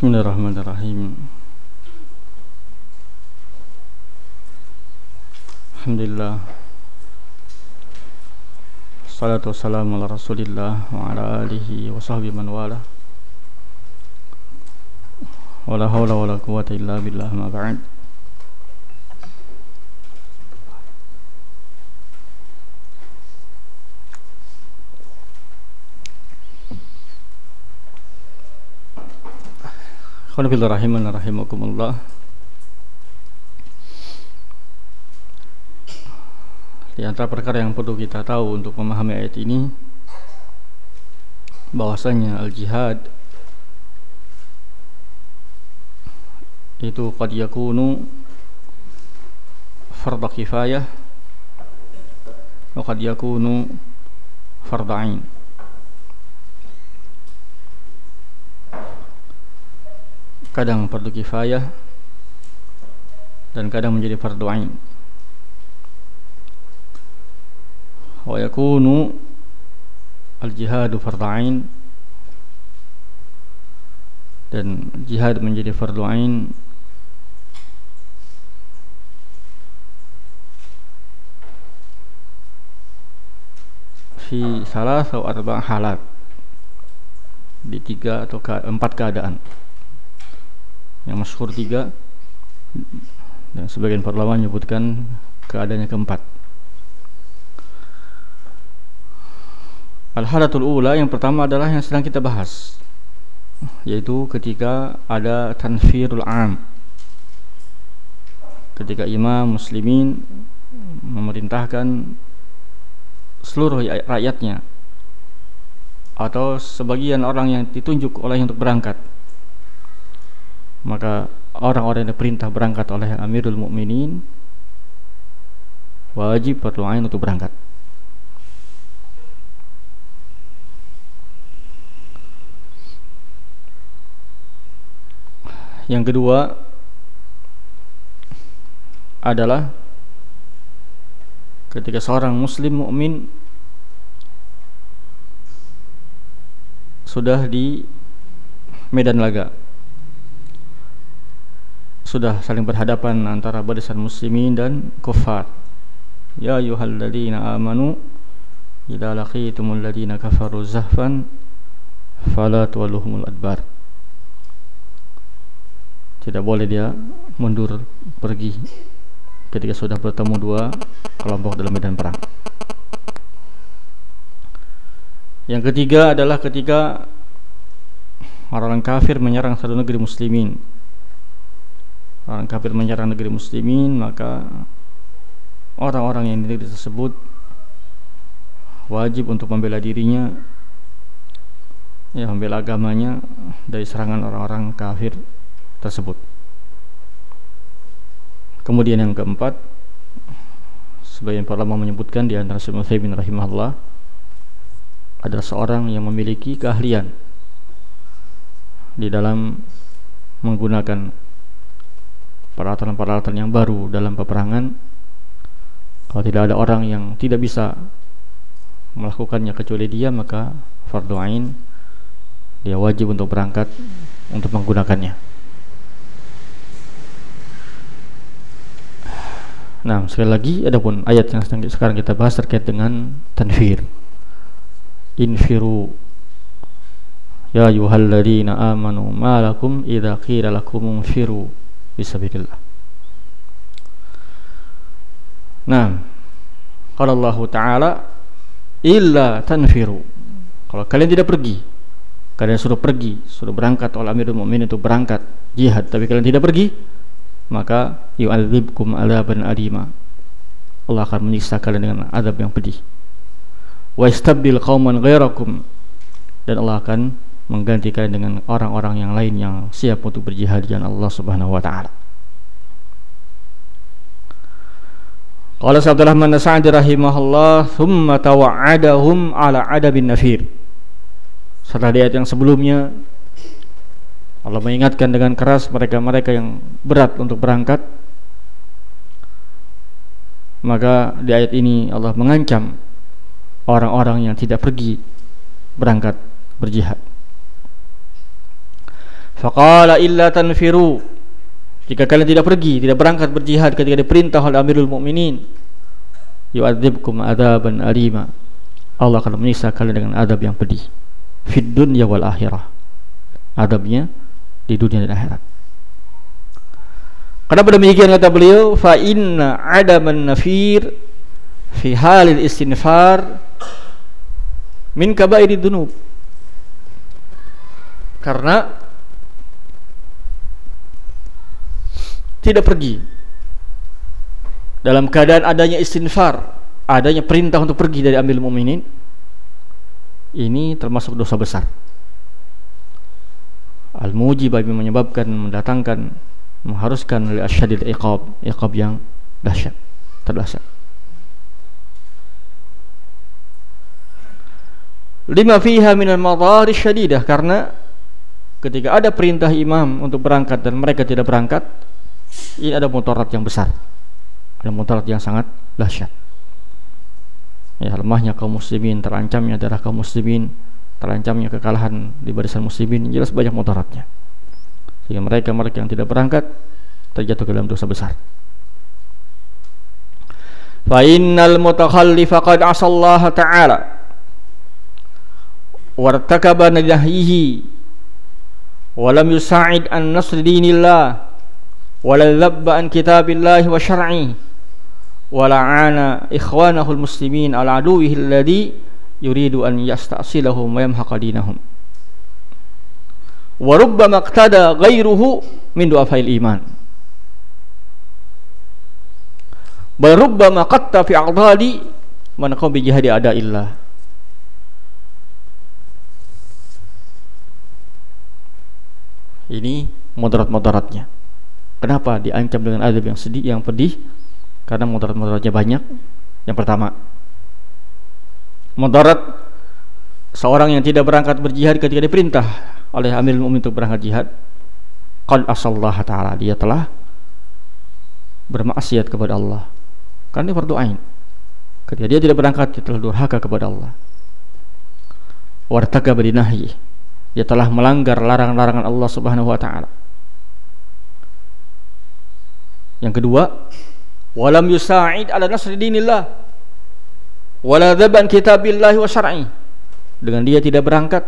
Bismillahirrahmanirrahim. Alhamdulillah. Salatu wassalamu ala rasulillah Wa ala alihi wa sahbihi man wala. Wa la hawla wa la quwata illa billah ma ba'd. Khonafillah rahimakumullah Di antara perkara yang perlu kita tahu untuk memahami ayat ini bahwasanya al-jihad itu qad yakunu fardhu kifayah wa qad yakunu fardhu kadang fardu kifayah dan kadang menjadi fardu ain. Wa yakunu al-jihadu fardu ain. Dan jihad menjadi fardu ain fi salah atau arba halat di tiga atau empat keadaan yang masyhur tiga. Dan sebagian parlawan menyebutkan keadaannya keempat. Al-halatul ula yang pertama adalah yang sedang kita bahas yaitu ketika ada tanfirul am. Ketika imam muslimin memerintahkan seluruh rakyatnya atau sebagian orang yang ditunjuk oleh untuk berangkat maka orang-orang yang diperintah berangkat oleh Amirul Mukminin wajib berdoa untuk berangkat. Yang kedua adalah ketika seorang muslim mukmin sudah di medan laga sudah saling berhadapan antara barisan muslimin dan kufar. Ya ayyuhalladzina amanu idza laqitumul ladzina kafaru zahfan fala tuwalluhumul adbar. Tidak boleh dia mundur pergi ketika sudah bertemu dua kelompok dalam medan perang. Yang ketiga adalah ketika orang-orang kafir menyerang satu negeri muslimin orang kafir menyerang negeri muslimin maka orang-orang yang di negeri tersebut wajib untuk membela dirinya ya membela agamanya dari serangan orang-orang kafir tersebut. Kemudian yang keempat sebagian para ulama menyebutkan di antara Syekh Utsaimin rahimahullah adalah seorang yang memiliki keahlian di dalam menggunakan peralatan-peralatan yang baru dalam peperangan kalau tidak ada orang yang tidak bisa melakukannya kecuali dia maka fardu ain dia wajib untuk berangkat untuk menggunakannya Nah, sekali lagi adapun ayat yang sekarang kita bahas terkait dengan tanfir. Infiru Ya ayyuhalladzina amanu ma lakum idza qila lakum infiru fisabilillah. Nah, kalau Allah Taala illa tanfiru. Kalau kalian tidak pergi, kalian suruh pergi, suruh berangkat oleh Amirul Mukminin itu berangkat jihad, tapi kalian tidak pergi, maka yu'adzibkum adaban adima. Allah akan menyiksa kalian dengan adab yang pedih. Wa istabdil qauman ghairakum dan Allah akan menggantikan dengan orang-orang yang lain yang siap untuk berjihad jalan Allah Subhanahu wa taala. Qala Abdullah bin Sa'd rahimahullah, "Tsumma tawa'adahum ala adabin nafir." Setelah ayat yang sebelumnya Allah mengingatkan dengan keras mereka-mereka yang berat untuk berangkat. Maka di ayat ini Allah mengancam orang-orang yang tidak pergi berangkat berjihad. Faqala illa tanfiru. Jika kalian tidak pergi tidak berangkat berjihad ketika diperintah oleh Amirul Mukminin yu'adzibkum adaban alima. Allah akan menyiksa kalian dengan adab yang pedih. Fid dunya wal akhirah. Adabnya di dunia dan akhirat. Kenapa demikian kata beliau? Fa inna adaman nafir fi halil istinfar min kabairi dunub. Karena tidak pergi dalam keadaan adanya istinfar, adanya perintah untuk pergi dari ambil mukminin ini termasuk dosa besar. Al-mujib menyebabkan mendatangkan mengharuskan oleh asyadid iqab iqab yang dahsyat terdahsyat lima fiha minal madari syadidah karena ketika ada perintah imam untuk berangkat dan mereka tidak berangkat ini ada mudarat yang besar. Ada mudarat yang sangat dahsyat. Ya lemahnya kaum muslimin terancamnya darah kaum muslimin terancamnya kekalahan di barisan muslimin jelas banyak mudaratnya sehingga mereka mereka yang tidak berangkat terjatuh ke dalam dosa besar. Fa innal mutakhallifa qad asallaha ta'ala. Wartakaba nahyihi wa lam yusa'id an nasr dinillah wa la dhabba an kitabillah wa syar'i wa la'ana ikhwanahu al-muslimin ala aduwihi alladhi yuridu an yasta'silahum wa yamhaqa dinahum wa rubbama iqtada ghairuhu min du'afail iman bal rubbama qatta fi a'dali man qam bi jihadi ada illah ini moderat-moderatnya kenapa diancam dengan adab yang sedih yang pedih? Karena moderat-moderatnya banyak. Yang pertama moderat seorang yang tidak berangkat berjihad ketika diperintah oleh Amir Mu'min untuk berangkat jihad qad asallah taala dia telah bermaksiat kepada Allah. Karena dia fardu ain ketika dia tidak berangkat dia telah durhaka kepada Allah. Wartaka bidinahi dia telah melanggar larangan-larangan Allah Subhanahu wa taala yang kedua walam yusa'id ala nasri dinillah wala dhaban kitabillah wa syar'i. Dengan dia tidak berangkat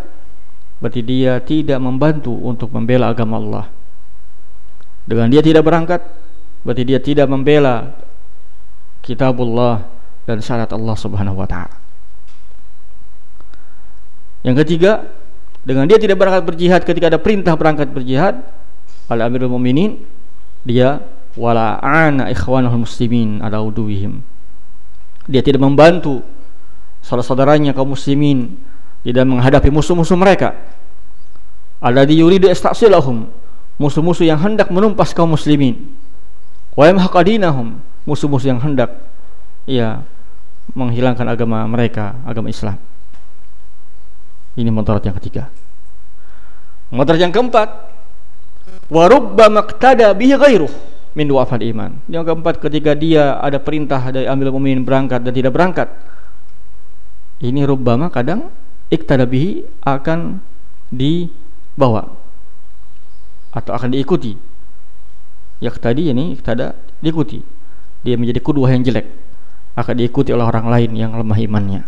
berarti dia tidak membantu untuk membela agama Allah. Dengan dia tidak berangkat berarti dia tidak membela kitabullah dan syarat Allah Subhanahu wa taala. Yang ketiga dengan dia tidak berangkat berjihad ketika ada perintah berangkat berjihad oleh Amirul Mukminin dia wala ana ikhwanul muslimin ala uduwihim dia tidak membantu saudara-saudaranya kaum muslimin tidak menghadapi musuh-musuh mereka. Alladhi yuridu istasilahum musuh-musuh yang hendak menumpas kaum muslimin. Wa yamhaqadinahum musuh-musuh yang hendak ya menghilangkan agama mereka agama Islam. Ini mudarat yang ketiga. Mudarat yang keempat wa rubbama iqtada bihi ghairuh min iman. Yang keempat ketika dia ada perintah dari ambil mumin berangkat dan tidak berangkat ini rubbama kadang iktada bihi akan dibawa atau akan diikuti. Ya tadi ini tada diikuti. Dia menjadi kedua yang jelek akan diikuti oleh orang lain yang lemah imannya.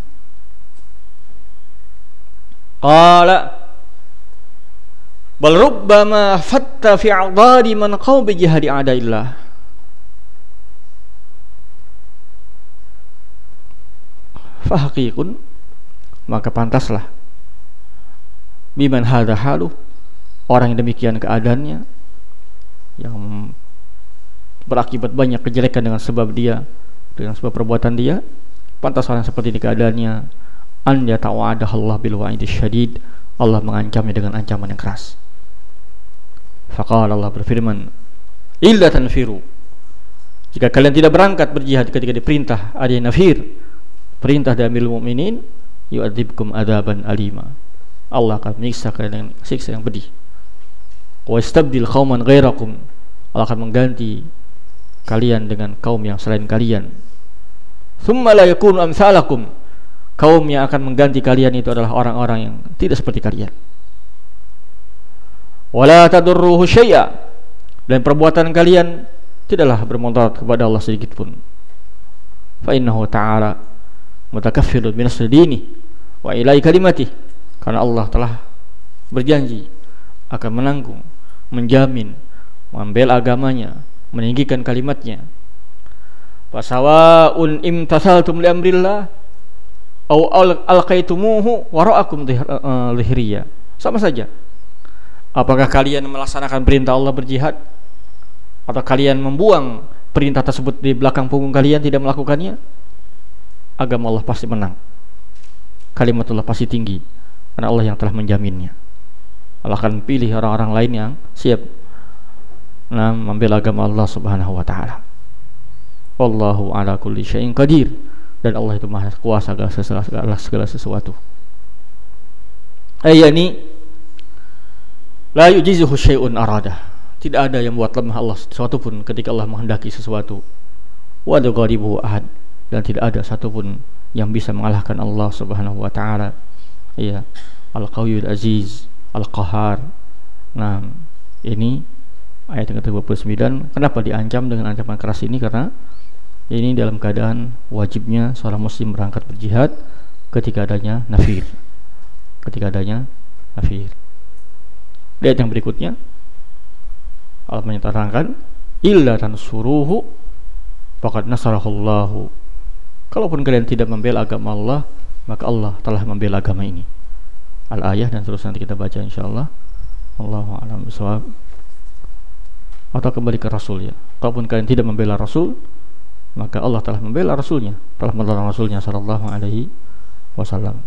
Qala bal rubbama fatta fi a'dadi man qaw bi jihadi adaillah fahaqiqun maka pantaslah. Biman hadha halu orang yang demikian keadaannya yang berakibat banyak kejelekan dengan sebab dia dengan sebab perbuatan dia pantas orang seperti ini keadaannya. An yata'wa'adah Allah bil wa'idi syadid Allah mengancamnya dengan ancaman yang keras. Faqala Allah berfirman illa tanfiru. Jika kalian tidak berangkat berjihad ketika diperintah ada nafir perintah dari amil mu'minin yu'adzibkum adaban alima. Allah akan menyiksa kalian dengan siksa yang pedih. Wa istabdil qauman ghairakum. Allah akan mengganti kalian dengan kaum yang selain kalian. Thumma la yakunu amsalakum kaum yang akan mengganti kalian itu adalah orang-orang yang tidak seperti kalian. Wala tadurruhu syai'a. Dan perbuatan kalian tidaklah bermudarat kepada Allah sedikit pun. Fa innahu ta'ala mutakaffilun min dini wa ilai kalimati. Karena Allah telah berjanji akan menanggung menjamin mengambil agamanya meninggikan kalimatnya. Fasawaun imtasaltum li amrillah au alqaitumuhu wara'akum dhihriya. Sama saja. Apakah kalian melaksanakan perintah Allah berjihad? Atau kalian membuang perintah tersebut di belakang punggung kalian tidak melakukannya? Agama Allah pasti menang. Kalimat Allah pasti tinggi. Karena Allah yang telah menjaminnya. Allah akan pilih orang-orang lain yang siap. Nah, membela agama Allah Subhanahu wa taala. Wallahu ala kulli syai'in qadir dan Allah itu maha kuasa segala, segala, segala sesuatu. Ayat ini la yujizuhu syai'un arada. Tidak ada yang buat lemah Allah sesuatu pun ketika Allah menghendaki sesuatu. Wa gharibu ahad. Dan tidak ada satu pun yang bisa mengalahkan Allah Subhanahu wa taala. Iya. Al-qawiyyul aziz al-qahar nah ini ayat yang ke-29 kenapa diancam dengan ancaman keras ini? Karena ini dalam keadaan wajibnya seorang muslim berangkat berjihad ketika adanya nafir. Ketika adanya nafir. Ayat yang berikutnya. Allah menyatakan illa suruhu faqad nasarahullahu. Kalaupun kalian tidak membela agama Allah maka Allah telah membela agama ini. Al ayah dan terus nanti kita baca insyaallah. Allahu a'lam atau kembali ke Rasul ya. Kalaupun kalian tidak membela Rasul maka Allah telah membela Rasulnya telah menolong Rasulnya sallallahu alaihi wasallam.